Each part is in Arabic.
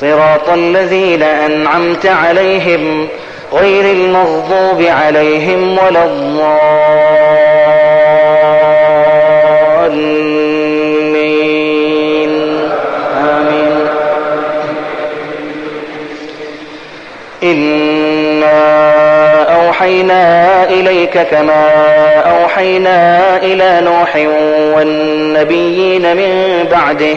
صراط الذين أنعمت عليهم غير المغضوب عليهم ولا الضالين. آمين. إنا أوحينا إليك كما أوحينا إلى نوح والنبيين من بعده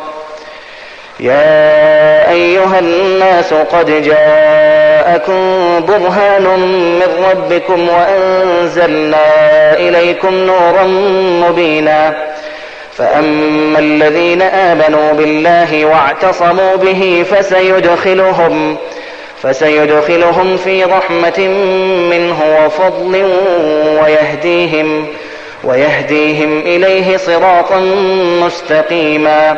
يا أيها الناس قد جاءكم برهان من ربكم وأنزلنا إليكم نورا مبينا. فأما الذين آمنوا بالله واعتصموا به فسيدخلهم فسيدخلهم في رحمة منه وفضل ويهديهم ويهديهم إليه صراطا مستقيما.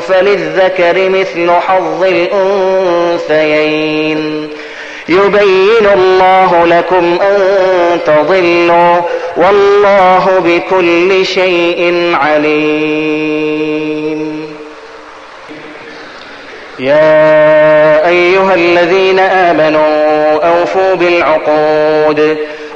فللذكر مثل حظ الأنثيين. يبين الله لكم أن تضلوا والله بكل شيء عليم. يا أيها الذين آمنوا أوفوا بالعقود.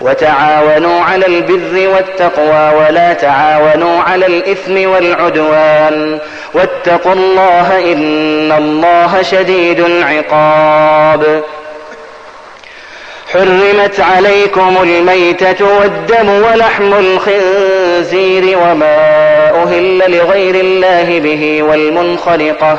وتعاونوا على البر والتقوى ولا تعاونوا على الإثم والعدوان. واتقوا الله إن الله شديد العقاب. حرمت عليكم الميتة والدم ولحم الخنزير وما أهل لغير الله به والمنخلقة